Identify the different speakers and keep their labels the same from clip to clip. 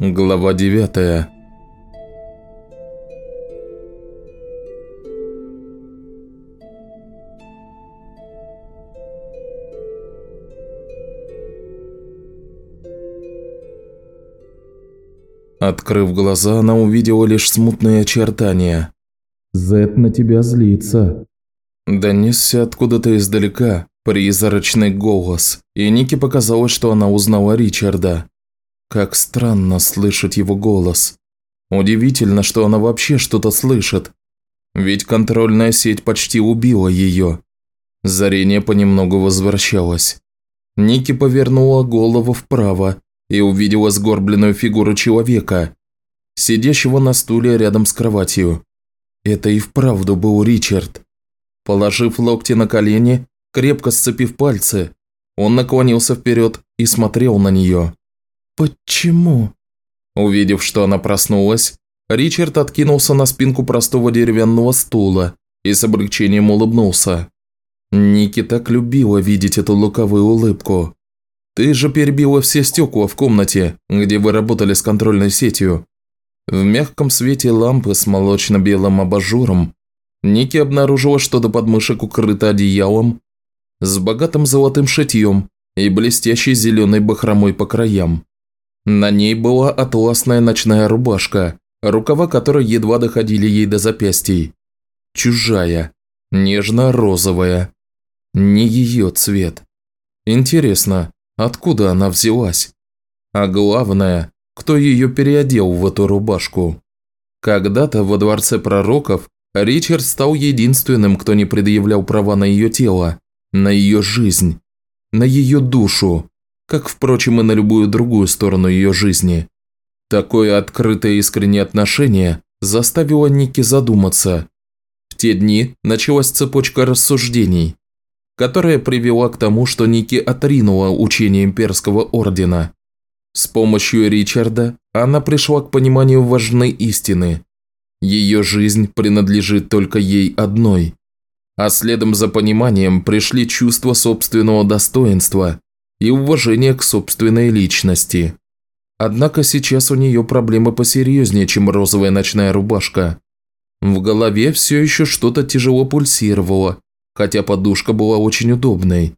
Speaker 1: Глава 9 Открыв глаза, она увидела лишь смутные очертания.
Speaker 2: «Зет на тебя злится»,
Speaker 1: Донесся откуда-то издалека призрачный голос, и Нике показалось, что она узнала Ричарда. Как странно слышать его голос. Удивительно, что она вообще что-то слышит. Ведь контрольная сеть почти убила ее. Зрение понемногу возвращалось. Ники повернула голову вправо и увидела сгорбленную фигуру человека, сидящего на стуле рядом с кроватью. Это и вправду был Ричард. Положив локти на колени, крепко сцепив пальцы, он наклонился вперед и смотрел на нее.
Speaker 2: «Почему?»
Speaker 1: Увидев, что она проснулась, Ричард откинулся на спинку простого деревянного стула и с облегчением улыбнулся. Ники так любила видеть эту луковую улыбку. «Ты же перебила все стекла в комнате, где вы работали с контрольной сетью». В мягком свете лампы с молочно-белым абажуром Ники обнаружила, что до подмышек укрыто одеялом с богатым золотым шитьем и блестящей зеленой бахромой по краям. На ней была атласная ночная рубашка, рукава которой едва доходили ей до запястий. Чужая, нежно-розовая. Не ее цвет. Интересно, откуда она взялась? А главное, кто ее переодел в эту рубашку? Когда-то во Дворце Пророков Ричард стал единственным, кто не предъявлял права на ее тело, на ее жизнь, на ее душу, как, впрочем, и на любую другую сторону ее жизни. Такое открытое искреннее отношение заставило Ники задуматься. В те дни началась цепочка рассуждений, которая привела к тому, что Ники отринула учение имперского ордена. С помощью Ричарда она пришла к пониманию важной истины. Ее жизнь принадлежит только ей одной. А следом за пониманием пришли чувство собственного достоинства и уважение к собственной личности. Однако сейчас у нее проблемы посерьезнее, чем розовая ночная рубашка. В голове все еще что-то тяжело пульсировало, хотя подушка была очень удобной.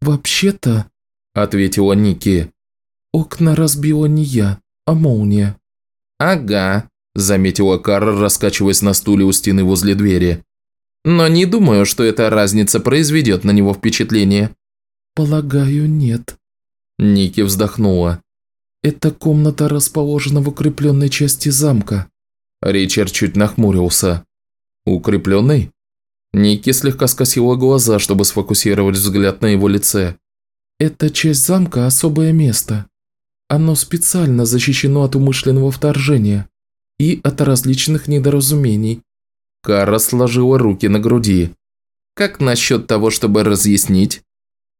Speaker 2: «Вообще-то», –
Speaker 1: ответила Ники, –
Speaker 2: «окна разбила не я, а молния».
Speaker 1: «Ага», – заметила Кара, раскачиваясь на стуле у стены возле двери. «Но не думаю, что эта разница произведет на него впечатление».
Speaker 2: «Полагаю, нет».
Speaker 1: Ники вздохнула.
Speaker 2: «Эта комната расположена в укрепленной части замка».
Speaker 1: Ричард чуть нахмурился. «Укрепленный?» Ники слегка скосила глаза, чтобы сфокусировать взгляд на его лице.
Speaker 2: «Эта часть замка – особое место. Оно специально защищено от умышленного вторжения и от различных недоразумений».
Speaker 1: Кара сложила руки на груди. «Как насчет того, чтобы разъяснить?»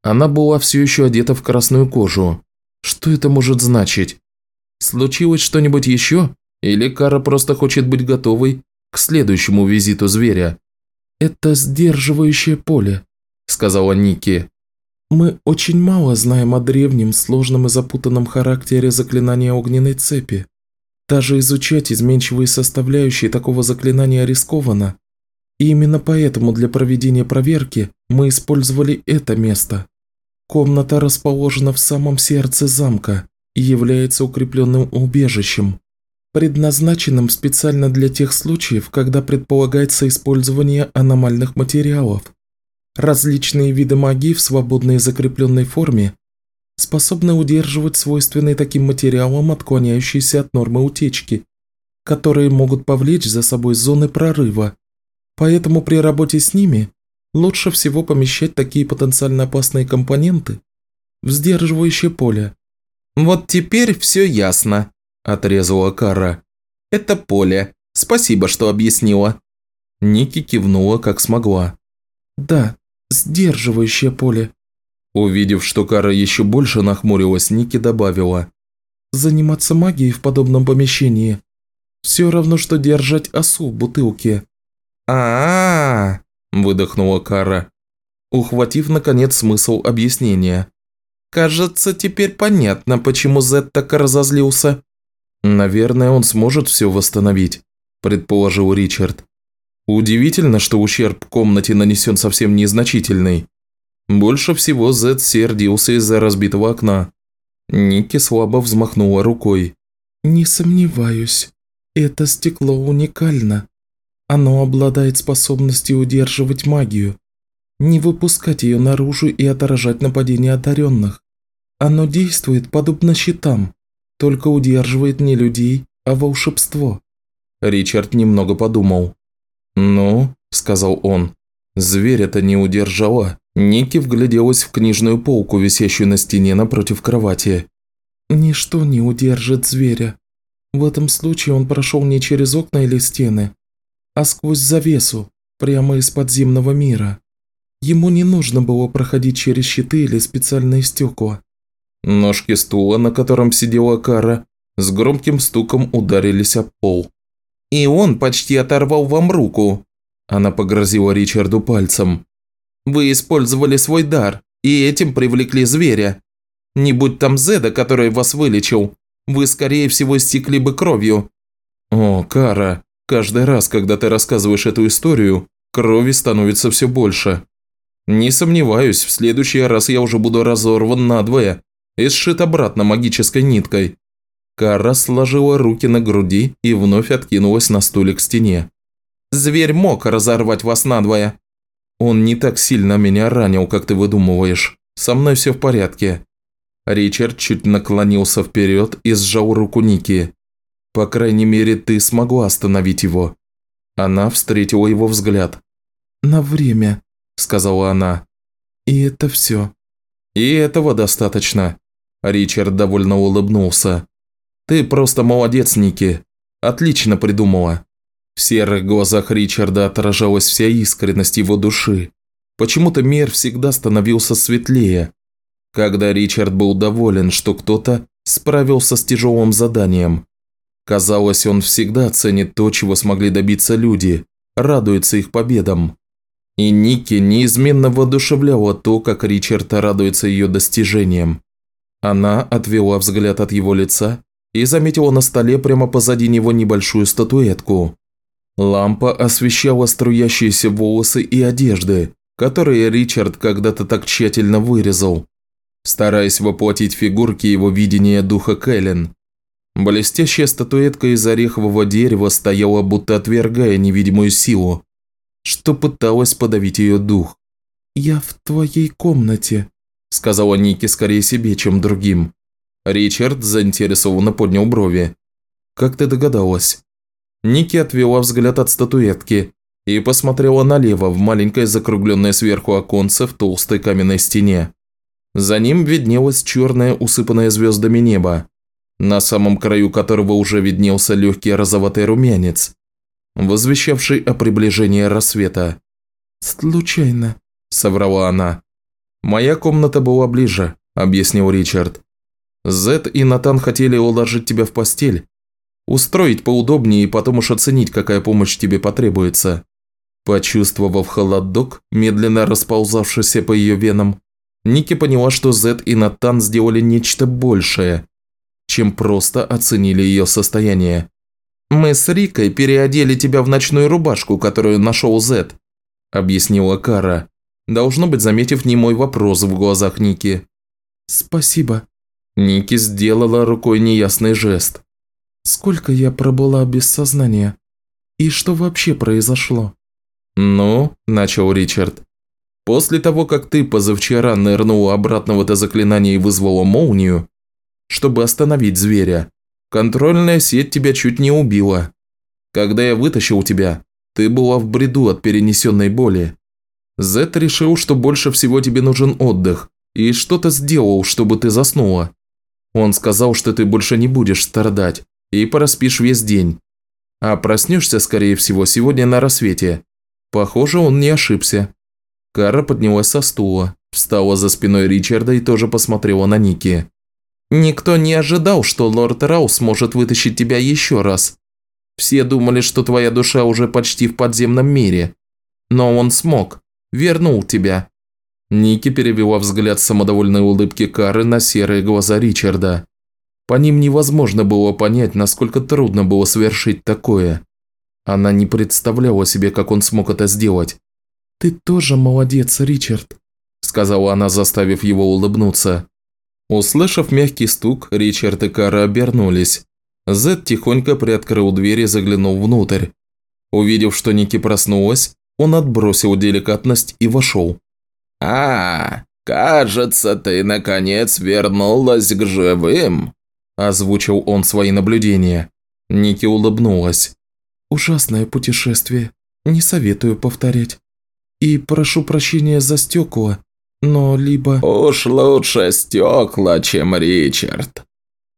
Speaker 1: Она была все еще одета в красную кожу. Что это может значить? Случилось что-нибудь еще? Или Кара просто хочет быть готовой к следующему визиту зверя?
Speaker 2: «Это сдерживающее поле», – сказала Ники. «Мы очень мало знаем о древнем, сложном и запутанном характере заклинания огненной цепи. Даже изучать изменчивые составляющие такого заклинания рискованно. И именно поэтому для проведения проверки мы использовали это место. Комната расположена в самом сердце замка и является укрепленным убежищем, предназначенным специально для тех случаев, когда предполагается использование аномальных материалов. Различные виды магии в свободной закрепленной форме способны удерживать свойственные таким материалам отклоняющиеся от нормы утечки, которые могут повлечь за собой зоны прорыва. Поэтому при работе с ними лучше всего помещать такие потенциально опасные компоненты в сдерживающее поле.
Speaker 1: «Вот теперь все ясно», – отрезала Кара. «Это поле. Спасибо, что объяснила». Ники кивнула, как смогла.
Speaker 2: «Да, сдерживающее поле»,
Speaker 1: Увидев, что Кара еще больше нахмурилась, Ники добавила.
Speaker 2: «Заниматься магией в подобном помещении все равно, что держать осу в бутылке».
Speaker 1: А, -а, -а, выдохнула Кара, ухватив, наконец, смысл объяснения. «Кажется, теперь понятно, почему Зет так разозлился». «Наверное, он сможет все восстановить», – предположил Ричард. Удивительно, что ущерб комнате нанесен совсем незначительный. Больше всего Зед сердился из-за разбитого окна. Ники слабо взмахнула рукой.
Speaker 2: «Не сомневаюсь. Это стекло уникально. Оно обладает способностью удерживать магию, не выпускать ее наружу и отражать нападения одаренных. Оно действует подобно щитам, только удерживает не людей, а волшебство».
Speaker 1: Ричард немного подумал. «Ну», – сказал он, – «зверь это не удержала». Ники вгляделась в книжную полку, висящую на стене напротив кровати.
Speaker 2: «Ничто не удержит зверя. В этом случае он прошел не через окна или стены, а сквозь завесу, прямо из подземного мира. Ему не нужно было проходить через щиты или специальные стекла».
Speaker 1: Ножки стула, на котором сидела Кара, с громким стуком ударились об пол. «И он почти оторвал вам руку!» Она погрозила Ричарду пальцем. «Вы использовали свой дар, и этим привлекли зверя. Не будь там Зеда, который вас вылечил, вы, скорее всего, стекли бы кровью». «О, Кара, каждый раз, когда ты рассказываешь эту историю, крови становится все больше. Не сомневаюсь, в следующий раз я уже буду разорван надвое и сшит обратно магической ниткой. Кара сложила руки на груди и вновь откинулась на стуле к стене. «Зверь мог разорвать вас надвое!» «Он не так сильно меня ранил, как ты выдумываешь. Со мной все в порядке». Ричард чуть наклонился вперед и сжал руку Ники. «По крайней мере, ты смогла остановить его». Она встретила его взгляд.
Speaker 2: «На время», – сказала она. «И это все».
Speaker 1: «И этого достаточно». Ричард довольно улыбнулся. «Ты просто молодец, Ники. Отлично придумала». В серых глазах Ричарда отражалась вся искренность его души. Почему-то мир всегда становился светлее. Когда Ричард был доволен, что кто-то справился с тяжелым заданием. Казалось, он всегда ценит то, чего смогли добиться люди, радуется их победам. И Ники неизменно воодушевляла то, как Ричард радуется ее достижениям. Она отвела взгляд от его лица и заметила на столе прямо позади него небольшую статуэтку. Лампа освещала струящиеся волосы и одежды, которые Ричард когда-то так тщательно вырезал, стараясь воплотить фигурки его видения духа Кэлен. Блестящая статуэтка из орехового дерева стояла, будто отвергая невидимую силу, что пыталась подавить ее дух.
Speaker 2: «Я в твоей комнате», – сказала Ники скорее себе, чем другим.
Speaker 1: Ричард заинтересованно поднял брови. «Как ты догадалась?» Ники отвела взгляд от статуэтки и посмотрела налево в маленькое закругленное сверху оконце в толстой каменной стене. За ним виднелось черное, усыпанное звездами небо, на самом краю которого уже виднелся легкий розоватый румянец, возвещавший о приближении рассвета.
Speaker 2: «Случайно», –
Speaker 1: соврала она. «Моя комната была ближе», – объяснил Ричард. Зет и Натан хотели уложить тебя в постель, устроить поудобнее и потом уж оценить, какая помощь тебе потребуется». Почувствовав холодок, медленно расползавшийся по ее венам, Ники поняла, что Зет и Натан сделали нечто большее, чем просто оценили ее состояние. «Мы с Рикой переодели тебя в ночную рубашку, которую нашел Зет», – объяснила Кара, должно быть, заметив немой вопрос в глазах Ники.
Speaker 2: «Спасибо»,
Speaker 1: Ники сделала рукой неясный жест.
Speaker 2: «Сколько я пробыла без сознания? И что вообще произошло?»
Speaker 1: «Ну», – начал Ричард. «После того, как ты позавчера нырнула обратно в это заклинание и вызвала молнию, чтобы остановить зверя, контрольная сеть тебя чуть не убила. Когда я вытащил тебя, ты была в бреду от перенесенной боли. Зет решил, что больше всего тебе нужен отдых, и что-то сделал, чтобы ты заснула. Он сказал, что ты больше не будешь страдать и проспишь весь день. А проснешься, скорее всего, сегодня на рассвете. Похоже, он не ошибся. Кара поднялась со стула, встала за спиной Ричарда и тоже посмотрела на Ники. «Никто не ожидал, что лорд Раус может вытащить тебя еще раз. Все думали, что твоя душа уже почти в подземном мире. Но он смог, вернул тебя. Ники перевела взгляд самодовольной улыбки Кары на серые глаза Ричарда. По ним невозможно было понять, насколько трудно было совершить такое. Она не представляла себе, как он смог это сделать.
Speaker 2: «Ты тоже молодец, Ричард», – сказала она, заставив его улыбнуться.
Speaker 1: Услышав мягкий стук, Ричард и Кара обернулись. Зед тихонько приоткрыл дверь и заглянул внутрь. Увидев, что Ники проснулась, он отбросил деликатность и вошел.
Speaker 3: «А, кажется, ты наконец вернулась к живым», –
Speaker 1: озвучил он свои наблюдения. Ники улыбнулась.
Speaker 2: «Ужасное путешествие. Не советую повторять. И прошу прощения за стекла, но либо...»
Speaker 3: «Уж лучше стекла, чем Ричард».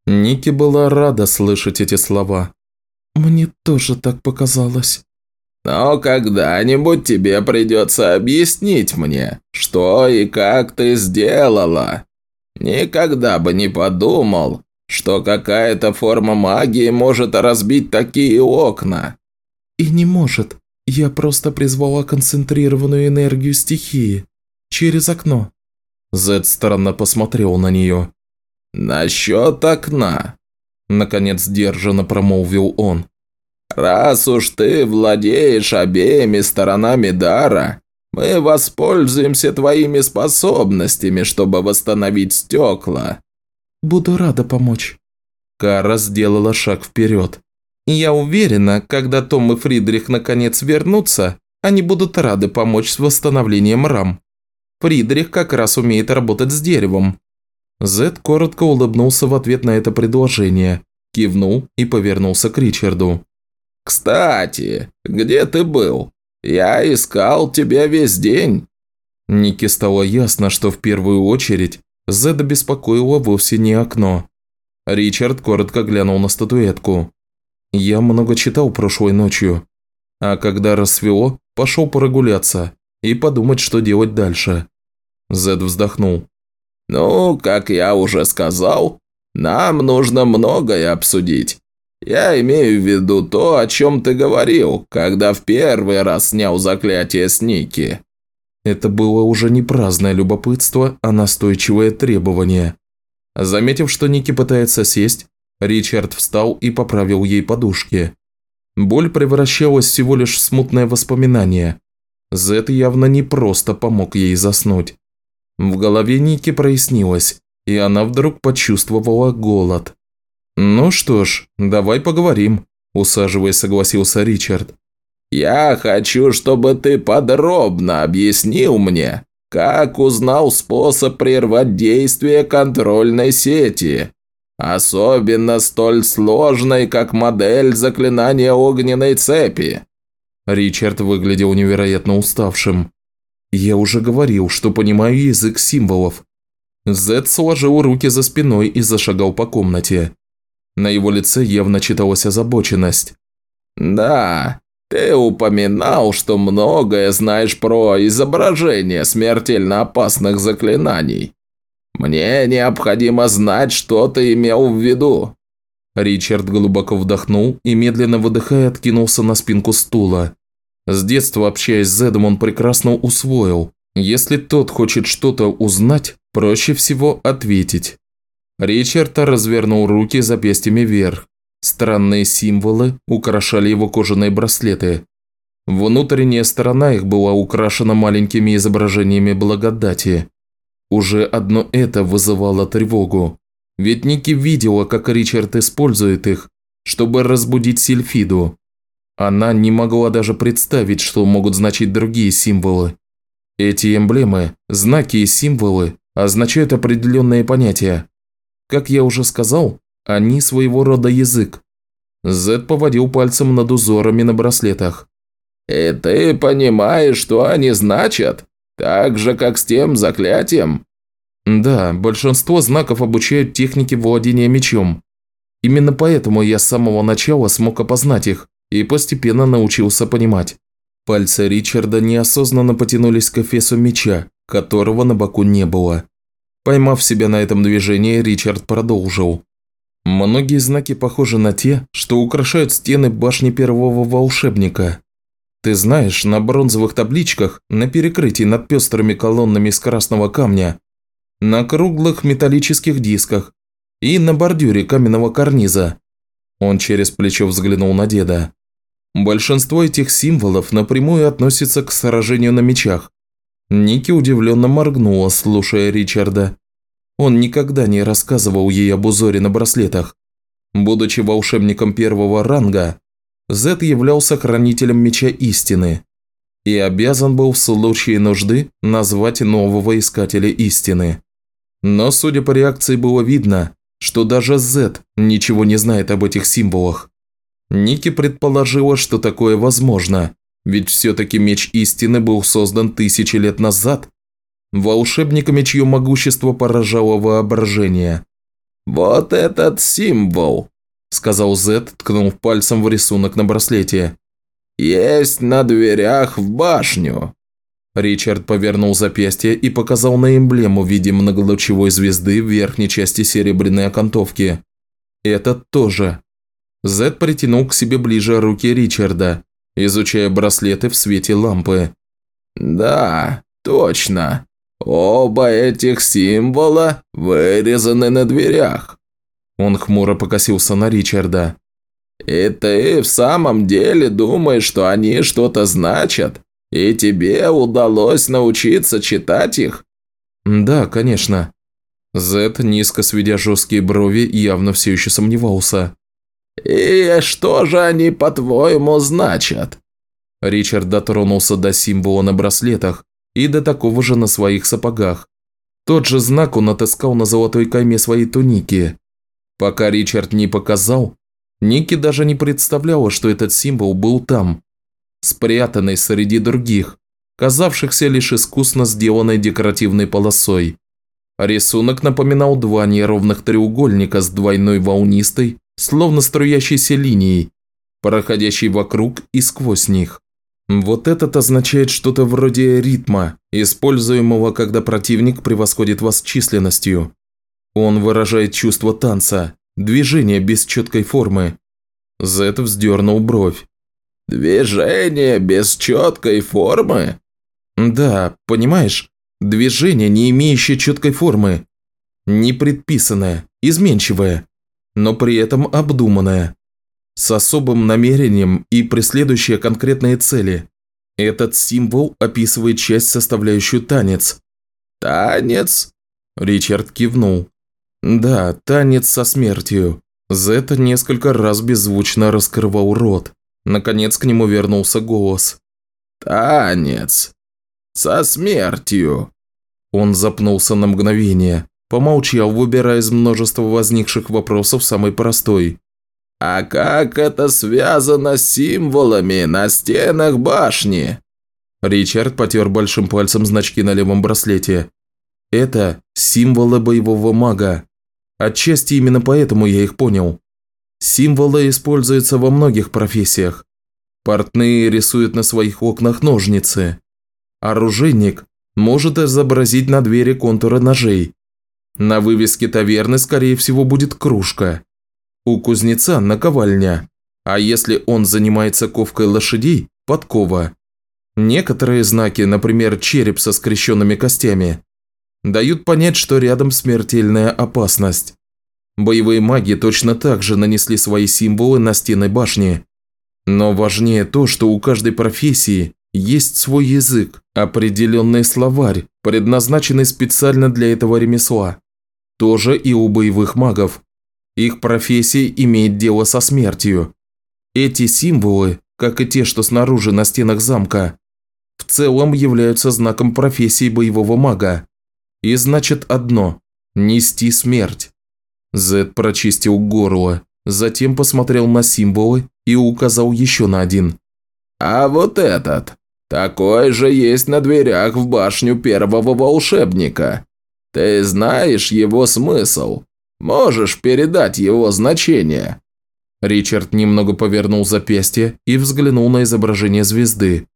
Speaker 1: Ники была рада слышать эти слова.
Speaker 2: «Мне тоже так показалось».
Speaker 3: «Но когда-нибудь тебе придется объяснить мне, что и как ты сделала. Никогда бы не подумал, что какая-то форма магии может разбить такие окна».
Speaker 2: «И не может. Я просто призвала концентрированную энергию стихии. Через окно».
Speaker 1: Зед странно посмотрел на нее.
Speaker 3: «Насчет окна», – наконец держанно промолвил он. «Раз уж ты владеешь обеими сторонами дара, мы воспользуемся твоими способностями, чтобы восстановить стекла».
Speaker 2: «Буду рада помочь».
Speaker 1: Кара сделала шаг вперед.
Speaker 2: Я уверена, когда Том и Фридрих наконец вернутся, они будут рады помочь с восстановлением рам. Фридрих как раз умеет работать с деревом».
Speaker 1: Зед коротко улыбнулся в ответ на это предложение, кивнул и повернулся к Ричарду.
Speaker 3: «Кстати, где ты был? Я искал тебя весь день».
Speaker 1: Нике стало ясно, что в первую очередь Зеда беспокоило вовсе не окно. Ричард коротко глянул на статуэтку. Я много читал прошлой ночью, а когда рассвело, пошел прогуляться и подумать, что делать дальше. Зед вздохнул.
Speaker 3: «Ну, как я уже сказал, нам нужно многое обсудить. Я имею в виду то, о чем ты говорил, когда в первый раз снял заклятие с Ники».
Speaker 1: Это было уже не праздное любопытство, а настойчивое требование. Заметив, что Ники пытается сесть, Ричард встал и поправил ей подушки. Боль превращалась всего лишь в смутное воспоминание. Зет явно не просто помог ей заснуть. В голове Ники прояснилось, и она вдруг почувствовала голод. «Ну что ж, давай поговорим», – усаживаясь, согласился Ричард.
Speaker 3: «Я хочу, чтобы ты подробно объяснил мне, как узнал способ прервать действие контрольной сети. Особенно столь сложной, как модель заклинания огненной цепи.
Speaker 1: Ричард выглядел невероятно уставшим. Я уже говорил, что понимаю язык символов. Зед сложил руки за спиной и зашагал по комнате. На его лице явно читалась озабоченность.
Speaker 3: «Да, ты упоминал, что многое знаешь про изображение смертельно опасных заклинаний. «Мне необходимо знать, что ты имел в виду».
Speaker 1: Ричард глубоко вдохнул и, медленно выдыхая, откинулся на спинку стула. С детства, общаясь с Зедом, он прекрасно усвоил. Если тот хочет что-то узнать, проще всего ответить. Ричард развернул руки запястьями вверх. Странные символы украшали его кожаные браслеты. Внутренняя сторона их была украшена маленькими изображениями благодати. Уже одно это вызывало тревогу. Ведь Ники видела, как Ричард использует их, чтобы разбудить Сильфиду. Она не могла даже представить, что могут значить другие символы. Эти эмблемы, знаки и символы означают определенные понятия. Как я уже сказал, они своего рода язык. Зед поводил пальцем над узорами на браслетах.
Speaker 3: «И ты понимаешь, что они значат?» Так же, как с тем заклятием?
Speaker 1: Да, большинство знаков обучают технике владения мечом. Именно поэтому я с самого начала смог опознать их и постепенно научился понимать. Пальцы Ричарда неосознанно потянулись к эфесу меча, которого на боку не было. Поймав себя на этом движении, Ричард продолжил. Многие знаки похожи на те, что украшают стены башни первого волшебника. Ты знаешь, на бронзовых табличках, на перекрытии над пестрыми колоннами из красного камня, на круглых металлических дисках и на бордюре каменного карниза. Он через плечо взглянул на деда. Большинство этих символов напрямую относится к сражению на мечах. Ники удивленно моргнула, слушая Ричарда. Он никогда не рассказывал ей об узоре на браслетах. Будучи волшебником первого ранга, Зет являлся хранителем меча истины и обязан был в случае нужды назвать нового искателя истины. Но, судя по реакции, было видно, что даже Зет ничего не знает об этих символах. Ники предположила, что такое возможно, ведь все-таки меч истины был создан тысячи лет назад, волшебниками, чье могущество поражало воображение.
Speaker 3: «Вот этот символ», – сказал Зет, ткнув пальцем в рисунок на браслете. «Есть на дверях в башню».
Speaker 1: Ричард повернул запястье и показал на эмблему в виде многолучевой звезды в верхней части серебряной окантовки. «Этот тоже». Зет притянул к себе ближе руки Ричарда, изучая браслеты в свете лампы.
Speaker 3: «Да, точно. Оба этих символа вырезаны на дверях».
Speaker 1: Он хмуро покосился на Ричарда.
Speaker 3: «И ты в самом деле думаешь, что они что-то значат? И тебе удалось научиться читать их?»
Speaker 1: «Да, конечно». Зет, низко сведя жесткие брови, явно все еще сомневался.
Speaker 3: «И что же они, по-твоему, значат?»
Speaker 1: Ричард дотронулся до символа на браслетах и до такого же на своих сапогах. Тот же знак он отыскал на золотой кайме своей туники. Пока Ричард не показал, Ники даже не представляла, что этот символ был там, спрятанный среди других, казавшихся лишь искусно сделанной декоративной полосой. Рисунок напоминал два неровных треугольника с двойной волнистой, словно струящейся линией, проходящей вокруг и сквозь них. Вот этот означает что-то вроде ритма, используемого, когда противник превосходит вас численностью. Он выражает чувство танца, движение без четкой формы. Зет вздернул бровь.
Speaker 3: «Движение без четкой формы?»
Speaker 1: «Да, понимаешь, движение, не имеющее четкой формы. Непредписанное, изменчивое, но при этом обдуманное с особым намерением и преследующая конкретные цели. Этот символ описывает часть, составляющую танец.
Speaker 3: «Танец?»
Speaker 1: Ричард кивнул. «Да, танец со смертью». Зет несколько раз беззвучно раскрывал рот. Наконец к нему вернулся голос.
Speaker 3: «Танец. Со смертью».
Speaker 1: Он запнулся на мгновение, помолчал, выбирая из множества возникших вопросов самый простой.
Speaker 3: «А как это связано с символами на стенах башни?»
Speaker 1: Ричард потер большим пальцем значки на левом браслете. «Это символы боевого мага. Отчасти именно поэтому я их понял. Символы используются во многих профессиях. Портные рисуют на своих окнах ножницы. Оружейник может изобразить на двери контуры ножей. На вывеске таверны, скорее всего, будет кружка. У кузнеца наковальня, а если он занимается ковкой лошадей – подкова. Некоторые знаки, например, череп со скрещенными костями, дают понять, что рядом смертельная опасность. Боевые маги точно так же нанесли свои символы на стены башни. Но важнее то, что у каждой профессии есть свой язык, определенный словарь, предназначенный специально для этого ремесла. Тоже и у боевых магов. Их профессия имеет дело со смертью. Эти символы, как и те, что снаружи на стенах замка, в целом являются знаком профессии боевого мага. И значит одно – нести смерть. Зед прочистил горло, затем посмотрел на символы и указал еще на один.
Speaker 3: «А вот этот. Такой же есть на дверях в башню первого волшебника. Ты знаешь его смысл?» Можешь передать его значение?»
Speaker 1: Ричард немного повернул запястье и взглянул на изображение звезды.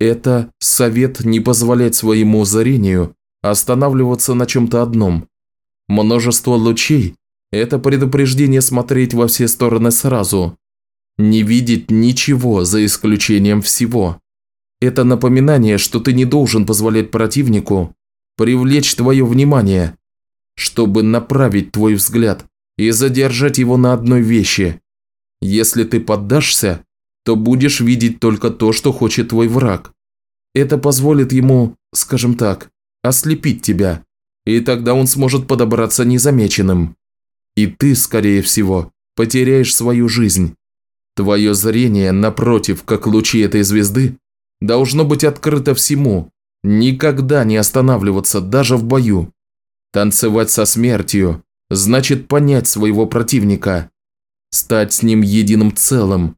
Speaker 1: Это совет не позволять своему зрению останавливаться на чем-то одном. Множество лучей – это предупреждение смотреть во все стороны сразу. Не видеть ничего за исключением всего. Это напоминание, что ты не должен позволять противнику привлечь твое внимание, чтобы направить твой взгляд и задержать его на одной вещи. Если ты поддашься, то будешь видеть только то, что хочет твой враг. Это позволит ему, скажем так, ослепить тебя, и тогда он сможет подобраться незамеченным. И ты, скорее всего, потеряешь свою жизнь. Твое зрение, напротив, как лучи этой звезды, должно быть открыто всему, никогда не останавливаться даже в бою. Танцевать со смертью значит понять своего противника, стать с ним единым целым,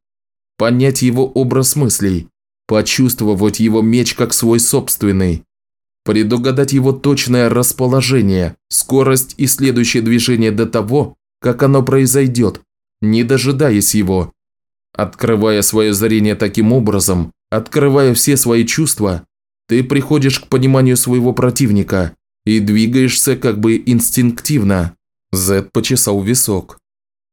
Speaker 1: понять его образ мыслей, почувствовать его меч как свой собственный, предугадать его точное расположение, скорость и следующее движение до того, как оно произойдет, не дожидаясь его. Открывая свое зрение таким образом, открывая все свои чувства, ты приходишь к пониманию своего противника и двигаешься как бы инстинктивно. Зед почесал висок.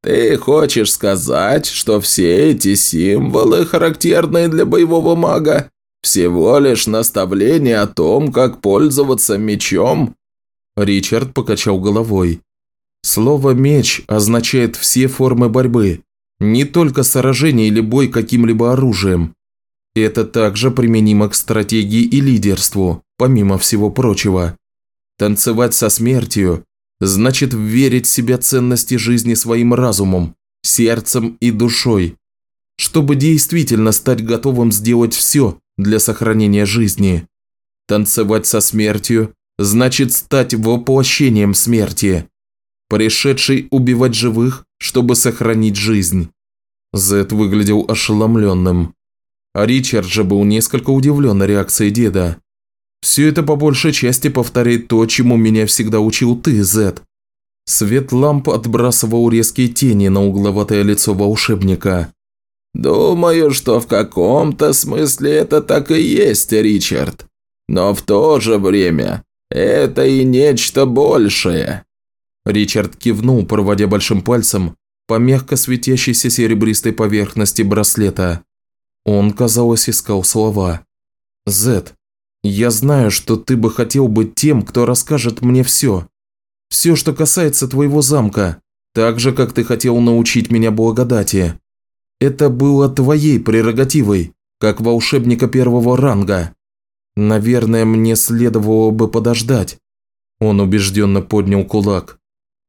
Speaker 3: «Ты хочешь сказать, что все эти символы, характерные для боевого мага, всего лишь наставление о том, как пользоваться мечом?»
Speaker 1: Ричард покачал головой. Слово «меч» означает все формы борьбы, не только сражение или бой каким-либо оружием. Это также применимо к стратегии и лидерству, помимо всего прочего. Танцевать со смертью значит верить в себя ценности жизни своим разумом, сердцем и душой, чтобы действительно стать готовым сделать все для сохранения жизни. Танцевать со смертью значит стать воплощением смерти, пришедшей убивать живых, чтобы сохранить жизнь. Зет выглядел ошеломленным. А Ричард же был несколько удивлен реакцией деда. Все это по большей части повторяет то, чему меня всегда учил ты, Зет. Свет ламп отбрасывал резкие тени на угловатое лицо волшебника.
Speaker 3: «Думаю, что в каком-то смысле это так и есть, Ричард. Но в то же время это и нечто большее».
Speaker 1: Ричард кивнул, проводя большим пальцем по мягко светящейся серебристой поверхности браслета. Он, казалось, искал слова. «Зет, я знаю, что ты бы хотел быть тем, кто расскажет мне все. Все, что касается твоего замка, так же, как ты хотел научить меня благодати. Это было твоей прерогативой, как волшебника первого ранга. Наверное, мне следовало бы подождать». Он убежденно поднял кулак.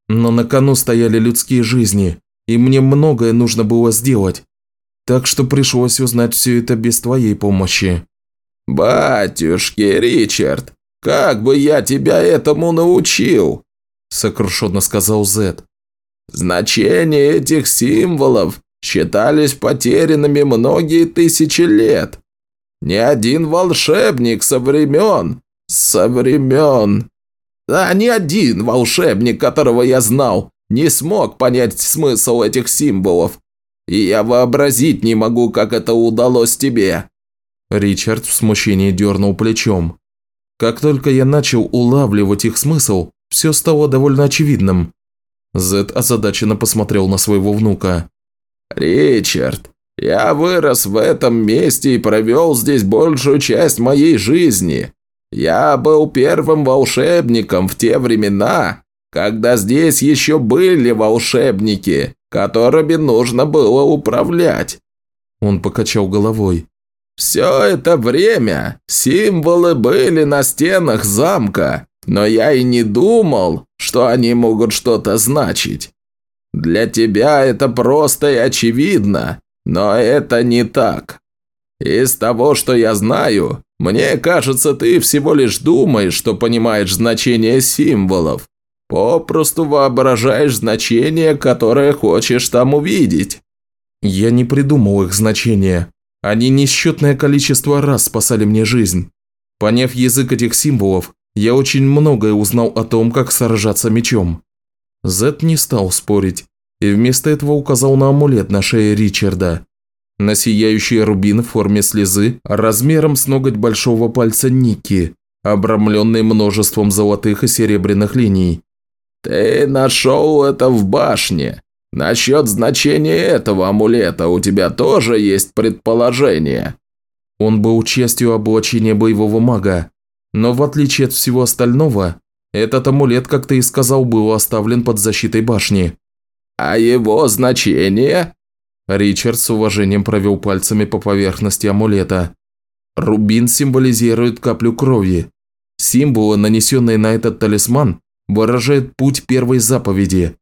Speaker 1: «Но на кону стояли людские жизни, и мне многое нужно было сделать. Так что пришлось узнать все это без твоей помощи».
Speaker 3: «Батюшки, Ричард, как бы я тебя этому научил?» – сокрушенно сказал Зет. «Значения этих символов считались потерянными многие тысячи лет. Ни один волшебник со времен, со времен... Да, ни один волшебник, которого я знал, не смог понять смысл этих символов. И я вообразить не могу, как это удалось тебе.
Speaker 1: Ричард в смущении дернул плечом. Как только я начал улавливать их смысл, все стало довольно очевидным. Зед озадаченно посмотрел на своего внука.
Speaker 3: «Ричард, я вырос в этом месте и провел здесь большую часть моей жизни. Я был первым волшебником в те времена, когда здесь еще были волшебники, которыми нужно было управлять».
Speaker 1: Он покачал головой.
Speaker 3: Все это время символы были на стенах замка, но я и не думал, что они могут что-то значить. Для тебя это просто и очевидно, но это не так. Из того, что я знаю, мне кажется, ты всего лишь думаешь, что понимаешь значение символов. Попросту воображаешь значение, которое хочешь там увидеть.
Speaker 1: Я не придумал их значения, они несчетное количество раз спасали мне жизнь. Поняв язык этих символов, я очень многое узнал о том, как сражаться мечом. Зет не стал спорить, и вместо этого указал на амулет на шее Ричарда. На сияющий рубин в форме слезы, размером с ноготь большого пальца Ники, обрамленный множеством золотых и серебряных линий.
Speaker 3: «Ты нашел это в башне. Насчет значения этого амулета у тебя тоже есть предположение?»
Speaker 1: Он был частью облачения боевого мага, но в отличие от всего остального, этот амулет, как ты и сказал, был оставлен под защитой башни.
Speaker 3: А его значение?»
Speaker 1: Ричард с уважением провел пальцами по поверхности амулета. Рубин символизирует каплю крови. Символы, нанесенные на этот талисман, выражают путь первой заповеди.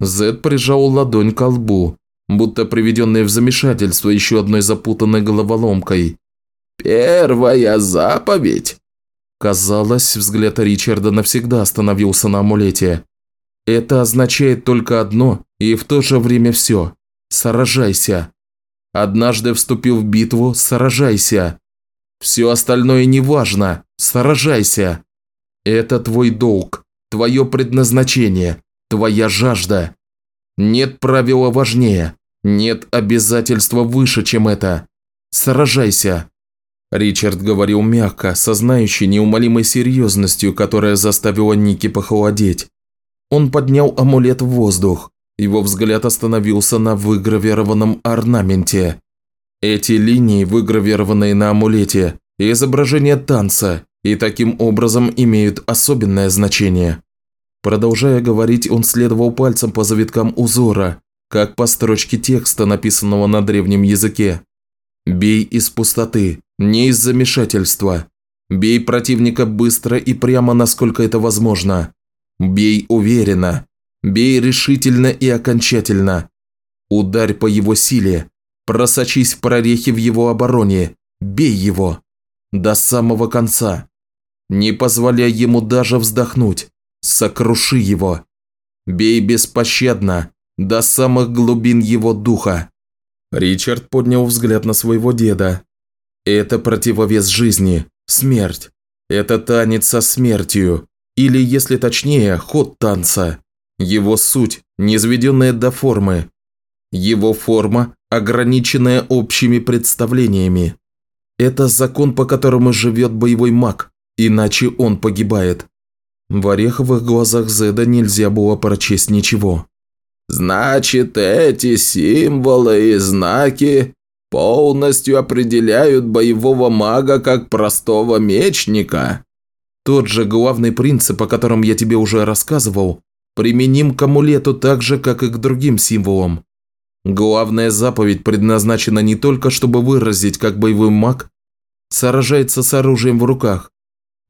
Speaker 1: Зед прижал ладонь к лбу, будто приведенный в замешательство еще одной запутанной головоломкой.
Speaker 3: «Первая заповедь?»
Speaker 1: Казалось, взгляд Ричарда навсегда остановился на амулете. Это означает только одно и в то же время все. Сражайся. Однажды вступил в битву, сражайся. Все остальное не важно, сражайся. Это твой долг, твое предназначение, твоя жажда. Нет правила важнее, нет обязательства выше, чем это. Сражайся. Ричард говорил мягко, со знающей неумолимой серьезностью, которая заставила Ники похолодеть. Он поднял амулет в воздух. Его взгляд остановился на выгравированном орнаменте. Эти линии, выгравированные на амулете, изображение танца, и таким образом имеют особенное значение. Продолжая говорить, он следовал пальцем по завиткам узора, как по строчке текста, написанного на древнем языке. «Бей из пустоты, не из замешательства. Бей противника быстро и прямо, насколько это возможно. Бей уверенно. Бей решительно и окончательно. Ударь по его силе. Просочись в прорехи в его обороне. Бей его. До самого конца. Не позволяй ему даже вздохнуть. Сокруши его. Бей беспощадно. До самых глубин его духа. Ричард поднял взгляд на своего деда. Это противовес жизни, смерть. Это танец со смертью. Или, если точнее, ход танца. Его суть, низведенная до формы. Его форма, ограниченная общими представлениями. Это закон, по которому живет боевой маг, иначе он погибает. В ореховых глазах Зеда нельзя было прочесть ничего.
Speaker 3: Значит, эти символы и знаки полностью определяют боевого мага как простого мечника.
Speaker 1: Тот же главный принцип, о котором я тебе уже рассказывал, применим к амулету так же, как и к другим символам. Главная заповедь предназначена не только, чтобы выразить, как боевой маг сражается с оружием в руках,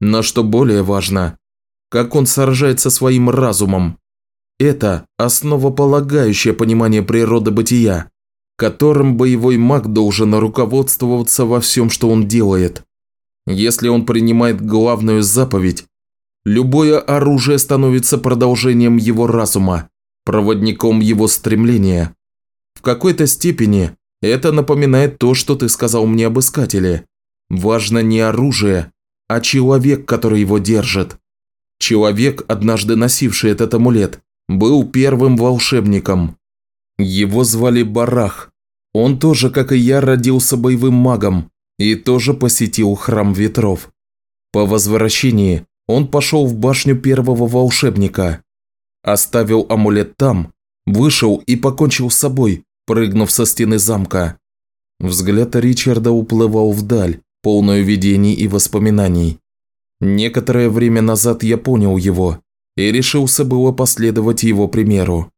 Speaker 1: но что более важно, как он сражается своим разумом. Это основополагающее понимание природы бытия, которым боевой маг должен руководствоваться во всем, что он делает. Если он принимает главную заповедь, любое оружие становится продолжением его разума, проводником его стремления. В какой-то степени это напоминает то, что ты сказал мне об искателе. Важно не оружие, а человек, который его держит. Человек, однажды носивший этот амулет, был первым волшебником. Его звали Барах. Он тоже, как и я, родился боевым магом и тоже посетил Храм Ветров. По возвращении он пошел в башню первого волшебника. Оставил амулет там, вышел и покончил с собой, прыгнув со стены замка. Взгляд Ричарда уплывал вдаль, полную видений и воспоминаний. Некоторое время назад я понял его, и решился было последовать его примеру.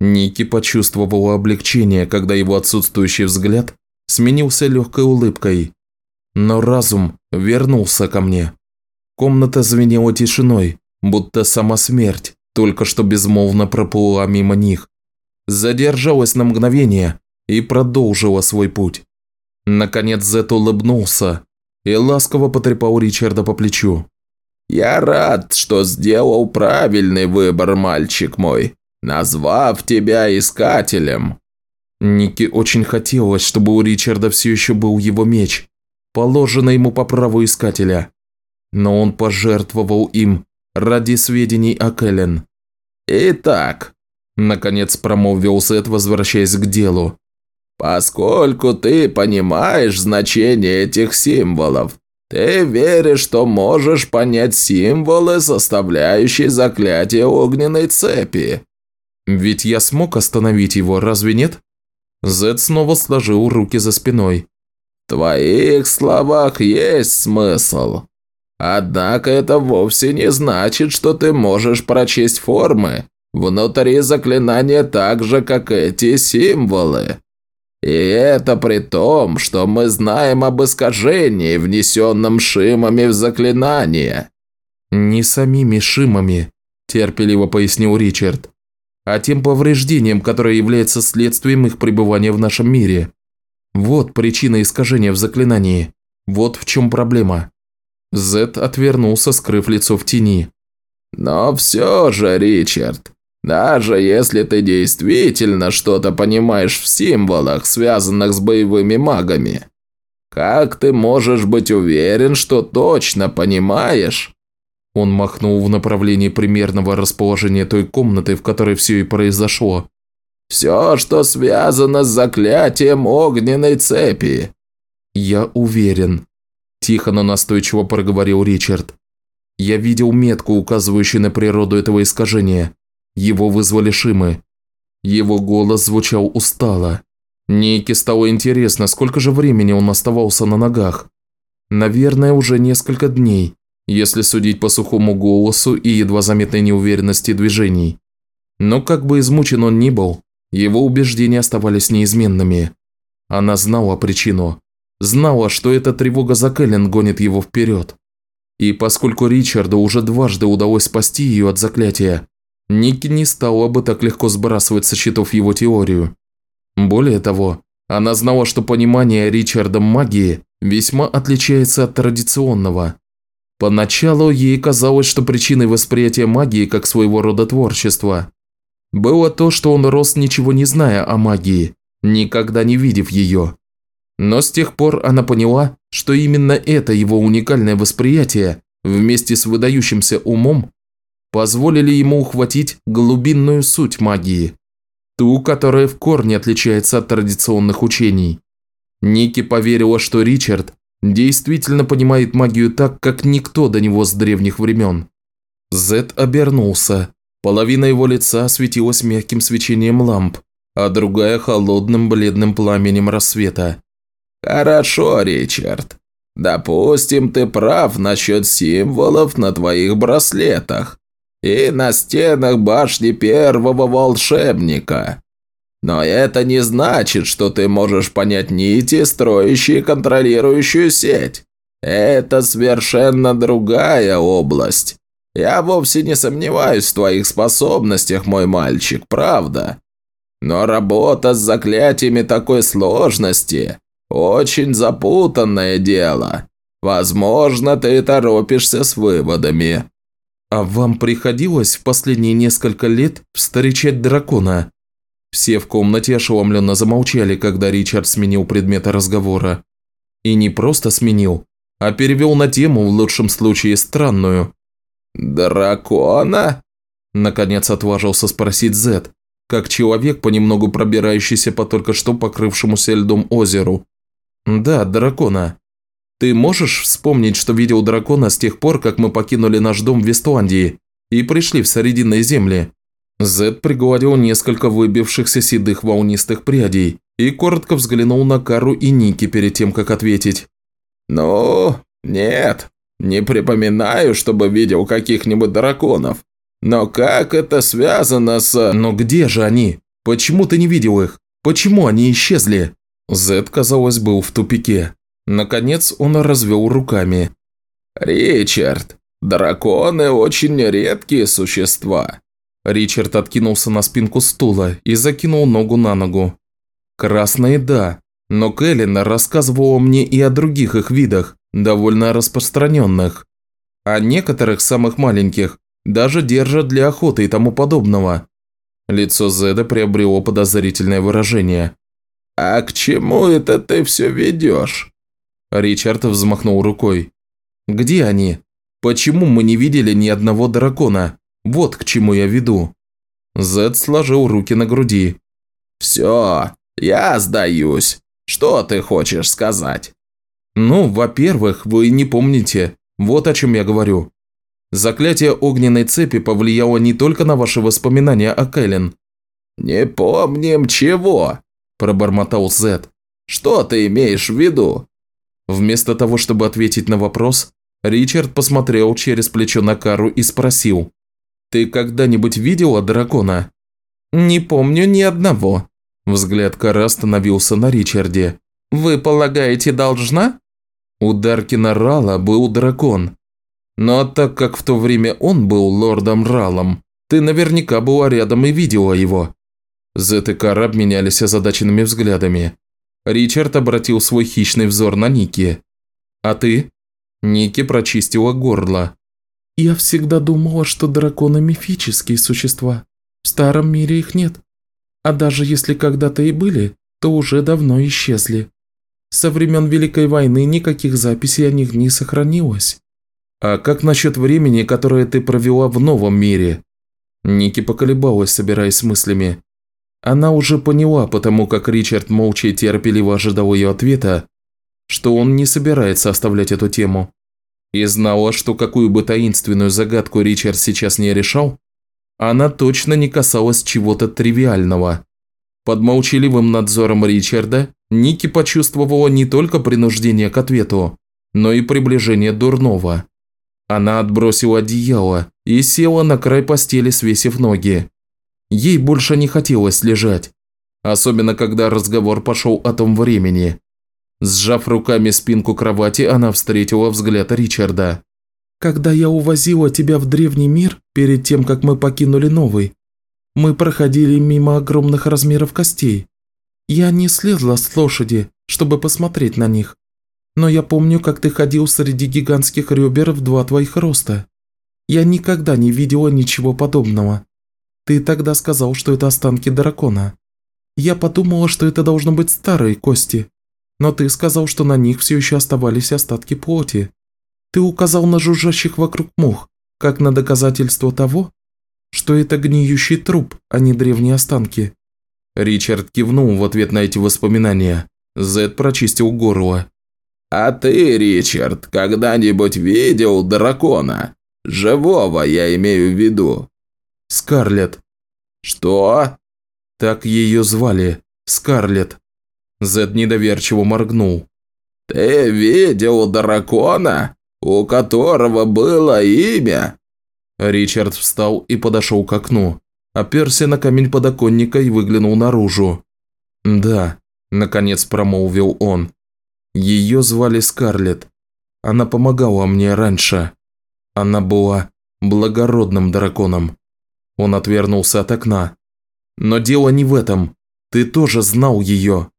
Speaker 1: Ники почувствовала облегчение, когда его отсутствующий взгляд сменился легкой улыбкой. Но разум вернулся ко мне. Комната звенела тишиной, будто сама смерть только что безмолвно проплыла мимо них. Задержалась на мгновение и продолжила свой путь. Наконец Зет улыбнулся и ласково потрепал Ричарда по плечу.
Speaker 3: «Я рад, что сделал правильный выбор, мальчик мой, назвав тебя искателем».
Speaker 1: Нике очень хотелось, чтобы у Ричарда все еще был его меч, положенный ему по праву искателя. Но он пожертвовал им ради сведений о Кэлен.
Speaker 3: «Итак», – наконец промолвил Сет, возвращаясь к делу, «поскольку ты понимаешь значение этих символов, ты веришь, что можешь понять символы, составляющие заклятие огненной цепи?»
Speaker 1: «Ведь я смог остановить его, разве нет?» Зед снова сложил руки за спиной.
Speaker 3: «В твоих словах есть смысл. Однако это вовсе не значит, что ты можешь прочесть формы, внутри заклинания так же, как эти символы. И это при том, что мы знаем об искажении, внесенном шимами в заклинание».
Speaker 1: «Не самими шимами», – терпеливо пояснил Ричард, «а тем повреждением, которое является следствием их пребывания в нашем мире. Вот причина искажения в заклинании. Вот в чем проблема». Зет отвернулся, скрыв лицо в тени.
Speaker 3: «Но все же, Ричард, даже если ты действительно что-то понимаешь в символах, связанных с боевыми магами, как ты можешь быть уверен, что точно понимаешь?»
Speaker 1: Он махнул в направлении примерного расположения той комнаты, в которой все и произошло.
Speaker 3: «Все, что связано с заклятием огненной цепи».
Speaker 1: «Я уверен», – тихо, но настойчиво проговорил Ричард. «Я видел метку, указывающую на природу этого искажения. Его вызвали Шимы. Его голос звучал устало. Нике стало интересно, сколько же времени он оставался на ногах. Наверное, уже несколько дней, если судить по сухому голосу и едва заметной неуверенности движений. Но как бы измучен он ни был, его убеждения оставались неизменными. Она знала причину. Знала, что эта тревога за Кэлен гонит его вперед. И поскольку Ричарду уже дважды удалось спасти ее от заклятия, Ники не стала бы так легко сбрасывать со счетов его теорию. Более того, она знала, что понимание Ричардом магии весьма отличается от традиционного. Поначалу ей казалось, что причиной восприятия магии как своего рода творчества было то, что он рос ничего не зная о магии, никогда не видев ее. Но с тех пор она поняла, что именно это его уникальное восприятие, вместе с выдающимся умом, позволили ему ухватить глубинную суть магии, ту, которая в корне отличается от традиционных учений. Ники поверила, что Ричард действительно понимает магию так, как никто до него с древних времен. Зет обернулся. Половина его лица осветилась мягким свечением ламп, а другая – холодным бледным пламенем рассвета.
Speaker 3: «Хорошо, Ричард. Допустим, ты прав насчет символов на твоих браслетах и на стенах башни первого волшебника. Но это не значит, что ты можешь понять нити, строящие контролирующую сеть. Это совершенно другая область. Я вовсе не сомневаюсь в твоих способностях, мой мальчик, правда. Но работа с заклятиями такой сложности – очень запутанное дело. Возможно, ты торопишься с выводами.
Speaker 1: «А вам приходилось в последние несколько лет встречать дракона?» Все в комнате ошеломленно замолчали, когда Ричард сменил предмет разговора. И не просто сменил, а перевел на тему, в лучшем случае, странную.
Speaker 3: «Дракона?»
Speaker 1: Наконец отважился спросить Зет, как человек, понемногу пробирающийся по только что покрывшемуся льдом озеру. «Да, дракона. Ты можешь вспомнить, что видел дракона с тех пор, как мы покинули наш дом в Вестландии и пришли в Срединные земли?» Зед пригладил несколько выбившихся седых волнистых прядей и коротко взглянул на Кару и Ники перед тем, как ответить.
Speaker 3: «Ну, нет, не припоминаю, чтобы видел каких-нибудь драконов. Но как это связано с...»
Speaker 1: «Но где же они? Почему ты не видел их? Почему они исчезли?» Зед, казалось, был в тупике. Наконец он развел руками.
Speaker 3: «Ричард, драконы очень редкие существа».
Speaker 1: Ричард откинулся на спинку стула и закинул ногу на ногу. «Красные – да, но Кэллина рассказывала мне и о других их видах, довольно распространенных. А некоторых самых маленьких даже держат для охоты и тому подобного». Лицо Зеда приобрело подозрительное выражение.
Speaker 3: «А к чему это ты все ведешь?»
Speaker 1: Ричард взмахнул рукой. «Где они? Почему мы не видели ни одного дракона? Вот к чему я веду». Зед сложил руки на груди.
Speaker 3: «Все, я сдаюсь. Что ты хочешь сказать?»
Speaker 1: «Ну, во-первых, вы не помните. Вот о чем я говорю. Заклятие огненной цепи повлияло не только на ваши воспоминания о Кэлен».
Speaker 3: «Не помним чего», – пробормотал Зед. «Что ты имеешь в виду?»
Speaker 1: Вместо того, чтобы ответить на вопрос, Ричард посмотрел через плечо на Кару и спросил. Ты когда-нибудь видела дракона?» «Не помню ни одного». Взгляд Кара остановился на Ричарде. «Вы полагаете, должна?» У Даркина Рала был дракон. Но так как в то время он был лордом Ралом, ты наверняка была рядом и видела его. Зет и Кара обменялись озадаченными взглядами. Ричард обратил свой хищный взор на Ники. «А ты?» Ники прочистила горло.
Speaker 2: «Я всегда думала, что драконы мифические существа. В старом мире их нет. А даже если когда-то и были, то уже давно исчезли. Со времен Великой войны никаких записей о них не сохранилось.
Speaker 1: А как насчет времени, которое ты провела в новом мире? Ники поколебалась, собираясь с мыслями. Она уже поняла, потому как Ричард молча и терпеливо ожидал ее ответа, что он не собирается оставлять эту тему. И знала, что какую бы таинственную загадку Ричард сейчас не решал, она точно не касалась чего-то тривиального. Под молчаливым надзором Ричарда Ники почувствовала не только принуждение к ответу, но и приближение дурного. Она отбросила одеяло и села на край постели, свесив ноги. Ей больше не хотелось лежать, особенно когда разговор пошел о том времени. Сжав руками спинку кровати, она встретила взгляд Ричарда.
Speaker 2: «Когда я увозила тебя в древний мир, перед тем, как мы покинули новый, мы проходили мимо огромных размеров костей. Я не слезла с лошади, чтобы посмотреть на них. Но я помню, как ты ходил среди гигантских ребер в два твоих роста. Я никогда не видела ничего подобного. Ты тогда сказал, что это останки дракона. Я подумала, что это должно быть старые кости, но ты сказал, что на них все еще оставались остатки плоти. Ты указал на жужжащих вокруг мух, как на доказательство того, что это гниющий труп, а не древние останки».
Speaker 1: Ричард кивнул в ответ на эти воспоминания. Зед прочистил горло.
Speaker 3: «А ты, Ричард, когда-нибудь видел дракона? Живого, я имею в виду».
Speaker 1: «Скарлетт».
Speaker 3: «Что?»
Speaker 1: «Так ее звали. Скарлетт». Зед недоверчиво моргнул.
Speaker 3: «Ты видел дракона, у которого было имя?»
Speaker 1: Ричард встал и подошел к окну, оперся на камень подоконника и выглянул наружу. «Да», – наконец промолвил он. «Ее звали Скарлетт. Она помогала мне раньше. Она была благородным драконом». Он отвернулся от окна. «Но дело не в этом. Ты тоже знал ее.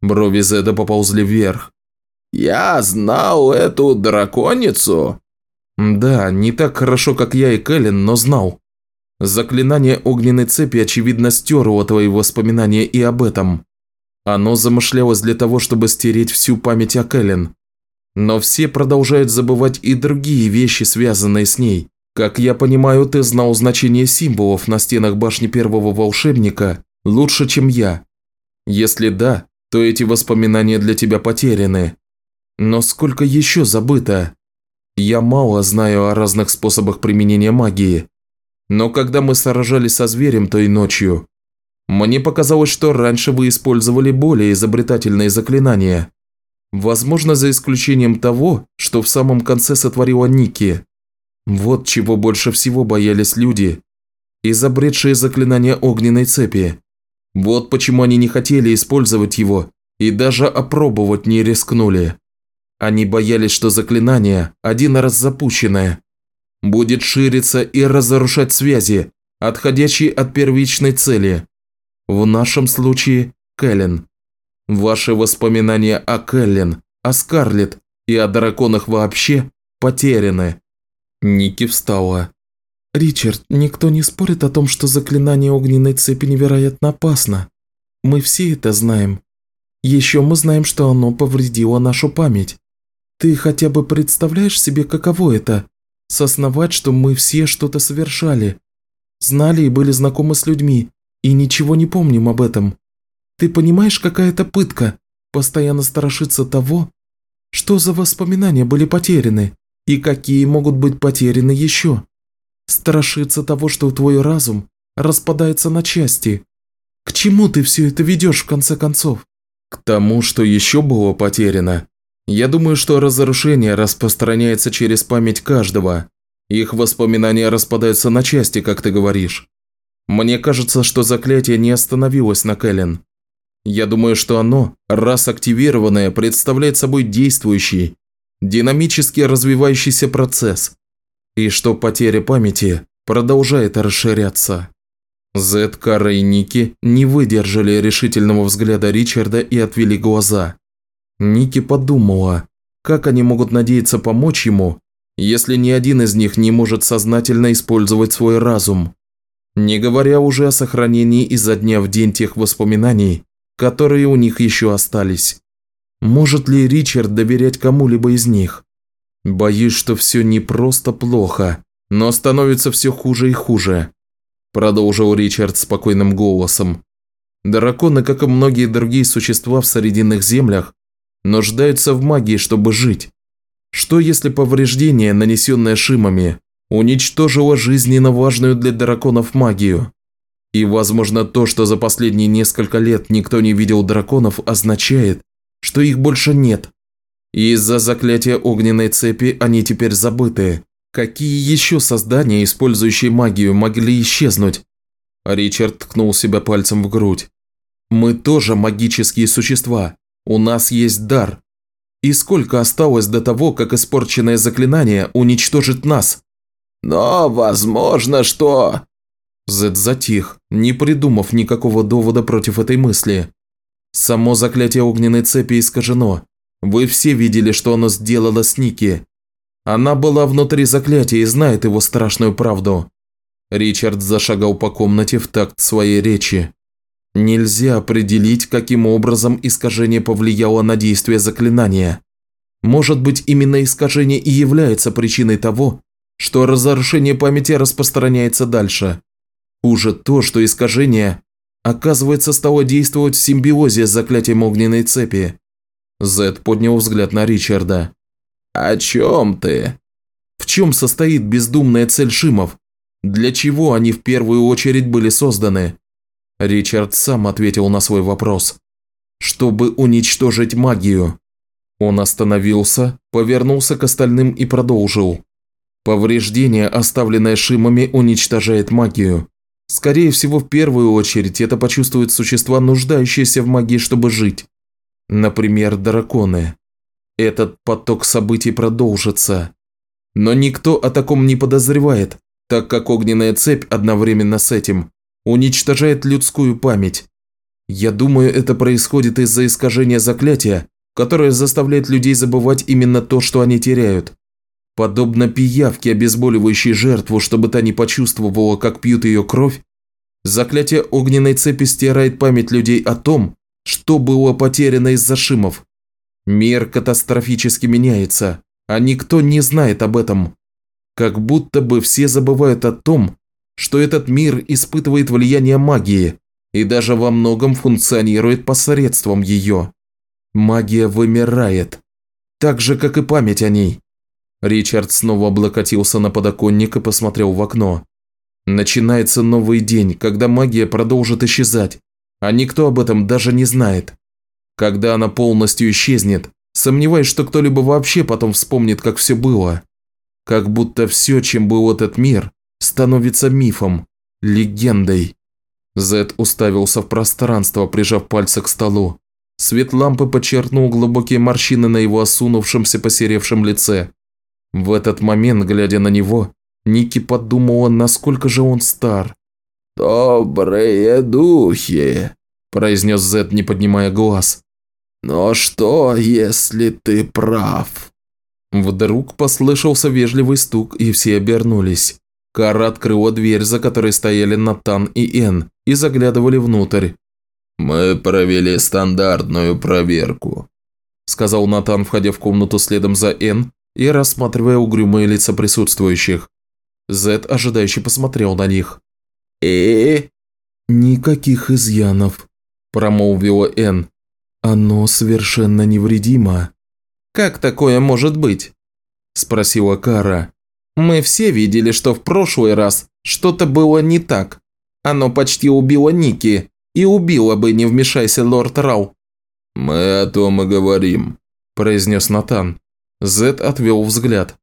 Speaker 1: Брови Зеда поползли вверх.
Speaker 3: «Я знал эту драконицу?»
Speaker 1: «Да, не так хорошо, как я и Кэлен, но знал. Заклинание огненной цепи, очевидно, стерло твои воспоминания и об этом. Оно замышлялось для того, чтобы стереть всю память о Кэлен. Но все продолжают забывать и другие вещи, связанные с ней. Как я понимаю, ты знал значение символов на стенах башни первого волшебника лучше, чем я. Если да, то эти воспоминания для тебя потеряны. Но сколько еще забыто? Я мало знаю о разных способах применения магии. Но когда мы сражались со зверем той ночью, мне показалось, что раньше вы использовали более изобретательные заклинания. Возможно, за исключением того, что в самом конце сотворила Ники. Вот чего больше всего боялись люди, изобретшие заклинание огненной цепи. Вот почему они не хотели использовать его и даже опробовать не рискнули. Они боялись, что заклинание, один раз запущенное, будет шириться и разрушать связи, отходящие от первичной цели. В нашем случае – Кэлен. Ваши воспоминания о Кэлен, о Скарлетт и о драконах вообще потеряны. Ники встала.
Speaker 2: «Ричард, никто не спорит о том, что заклинание огненной цепи невероятно опасно. Мы все это знаем. Еще мы знаем, что оно повредило нашу память. Ты хотя бы представляешь себе, каково это – сознавать, что мы все что-то совершали, знали и были знакомы с людьми, и ничего не помним об этом. Ты понимаешь, какая это пытка – постоянно страшиться того, что за воспоминания были потеряны, и какие могут быть потеряны еще?» Страшиться того, что твой разум распадается на части. К чему ты все это ведешь в конце концов?
Speaker 1: К тому, что еще было потеряно. Я думаю, что разрушение распространяется через память каждого. Их воспоминания распадаются на части, как ты говоришь. Мне кажется, что заклятие не остановилось на Кэлен. Я думаю, что оно, раз активированное, представляет собой действующий, динамически развивающийся процесс, и что потеря памяти продолжает расширяться. Зет, Кара и Ники не выдержали решительного взгляда Ричарда и отвели глаза. Ники подумала, как они могут надеяться помочь ему, если ни один из них не может сознательно использовать свой разум. Не говоря уже о сохранении изо дня в день тех воспоминаний, которые у них еще остались. Может ли Ричард доверять кому-либо из них? Боюсь, что все не просто плохо, но становится все хуже и хуже. Продолжил Ричард спокойным голосом. Драконы, как и многие другие существа в Срединных землях, нуждаются в магии, чтобы жить. Что если повреждение, нанесенное шимами, уничтожило жизненно важную для драконов магию? И, возможно, то, что за последние несколько лет никто не видел драконов, означает, что их больше нет. И из-за заклятия огненной цепи они теперь забыты. Какие еще создания, использующие магию, могли исчезнуть? Ричард ткнул себя пальцем в грудь. Мы тоже магические существа. У нас есть дар. И сколько осталось до того, как испорченное заклинание уничтожит нас?
Speaker 3: Но, возможно, что...
Speaker 1: Зед затих, не придумав никакого довода против этой мысли. Само заклятие огненной цепи искажено. Вы все видели, что оно сделало с Ники. Она была внутри заклятия и знает его страшную правду. Ричард зашагал по комнате в такт своей речи. Нельзя определить, каким образом искажение повлияло на действие заклинания. Может быть, именно искажение и является причиной того, что разрушение памяти распространяется дальше. Хуже то, что искажение, оказывается, стало действовать в симбиозе с заклятием огненной цепи. Зед поднял взгляд на Ричарда.
Speaker 3: «О чем ты?»
Speaker 1: «В чем состоит бездумная цель Шимов? Для чего они в первую очередь были созданы?» Ричард сам ответил на свой вопрос. «Чтобы уничтожить магию». Он остановился, повернулся к остальным и продолжил. Повреждение, оставленное Шимами, уничтожает магию. Скорее всего, в первую очередь это почувствуют существа, нуждающиеся в магии, чтобы жить. Например, драконы. Этот поток событий продолжится. Но никто о таком не подозревает, так как огненная цепь одновременно с этим уничтожает людскую память. Я думаю, это происходит из-за искажения заклятия, которое заставляет людей забывать именно то, что они теряют. Подобно пиявке, обезболивающей жертву, чтобы та не почувствовала, как пьют ее кровь, заклятие огненной цепи стирает память людей о том, что было потеряно из-за шимов. Мир катастрофически меняется, а никто не знает об этом. Как будто бы все забывают о том, что этот мир испытывает влияние магии и даже во многом функционирует посредством ее. Магия вымирает, так же, как и память о ней. Ричард снова облокотился на подоконник и посмотрел в окно. Начинается новый день, когда магия продолжит исчезать, а никто об этом даже не знает. Когда она полностью исчезнет, сомневаюсь, что кто-либо вообще потом вспомнит, как все было. Как будто все, чем был этот мир, становится мифом, легендой. Зед уставился в пространство, прижав пальцы к столу. Свет лампы подчеркнул глубокие морщины на его осунувшемся посеревшем лице. В этот момент, глядя на него, Ники подумала, насколько же он стар.
Speaker 3: «Добрые духи», – произнес Зед, не поднимая глаз. «Но что, если ты прав?»
Speaker 1: Вдруг послышался вежливый стук, и все обернулись. Кара открыла дверь, за которой стояли Натан и Эн, и заглядывали внутрь.
Speaker 3: «Мы провели стандартную проверку», – сказал Натан, входя в комнату следом за Эн и рассматривая угрюмые лица присутствующих. Зед ожидающе посмотрел на них. «И?»
Speaker 2: «Никаких изъянов», – промолвила Эн. «Оно совершенно невредимо».
Speaker 1: «Как такое может быть?» – спросила Кара. «Мы все видели, что в прошлый раз что-то было не так. Оно почти убило Ники, и убило бы, не вмешайся лорд Рау».
Speaker 3: «Мы о том и говорим», –
Speaker 1: произнес Натан. Зед отвел взгляд.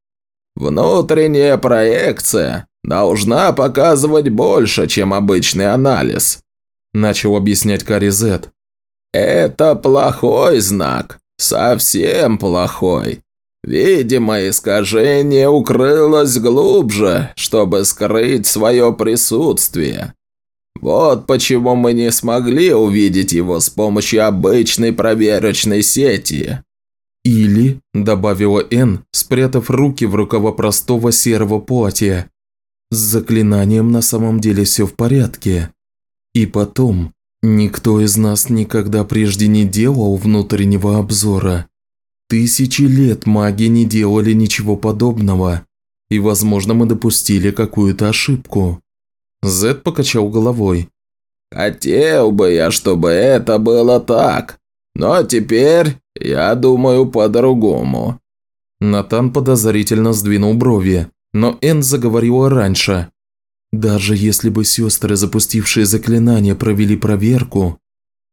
Speaker 3: Внутренняя проекция должна показывать больше, чем обычный анализ», – начал объяснять Каризет. «Это плохой знак, совсем плохой. Видимо, искажение укрылось глубже, чтобы скрыть свое присутствие. Вот почему мы не смогли увидеть его с помощью обычной проверочной сети.
Speaker 1: «Или», – добавила Н, спрятав руки в рукава простого серого платья, – «с заклинанием на самом деле все в порядке. И потом, никто из нас никогда прежде не делал внутреннего обзора. Тысячи лет маги не делали ничего подобного, и, возможно, мы допустили какую-то ошибку». Зед покачал головой.
Speaker 3: «Хотел бы я, чтобы это было так, но теперь я думаю по-другому».
Speaker 1: Натан подозрительно сдвинул брови, но Энн заговорила раньше. «Даже если бы сестры, запустившие заклинание, провели проверку,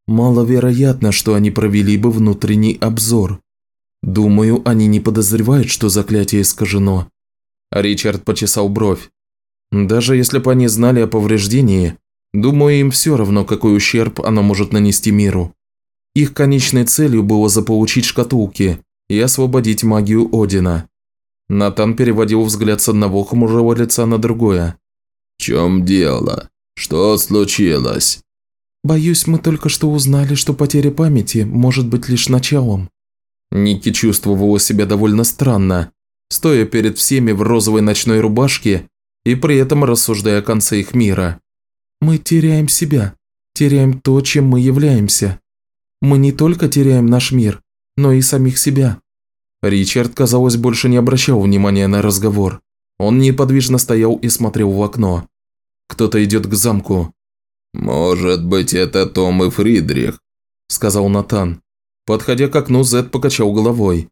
Speaker 1: маловероятно, что они провели бы внутренний обзор. Думаю, они не подозревают, что заклятие искажено». Ричард почесал бровь. «Даже если бы они знали о повреждении, думаю, им все равно, какой ущерб оно может нанести миру. Их конечной целью было заполучить шкатулки и освободить магию Одина. Натан переводил взгляд с одного хмурого лица на другое.
Speaker 3: «В чем дело? Что случилось?»
Speaker 2: «Боюсь, мы только что узнали, что потеря памяти может быть лишь началом».
Speaker 1: Ники чувствовала себя довольно странно, стоя перед всеми в розовой ночной рубашке и при этом рассуждая о конце их мира.
Speaker 2: «Мы теряем себя, теряем то, чем мы являемся. Мы не только теряем наш мир, но и самих себя».
Speaker 1: Ричард, казалось, больше не обращал внимания на разговор. Он неподвижно стоял и смотрел в окно. Кто-то идет к замку.
Speaker 3: «Может быть, это Том и Фридрих», – сказал Натан.
Speaker 1: Подходя к окну, Зед покачал головой.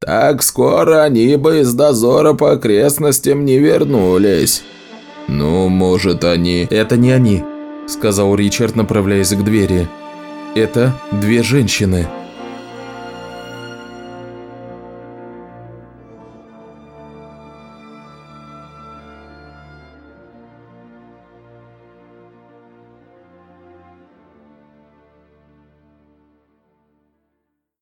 Speaker 3: «Так скоро они бы из дозора по окрестностям не вернулись». «Ну, может, они...»
Speaker 1: «Это не они», – сказал Ричард, направляясь к двери. Это две женщины.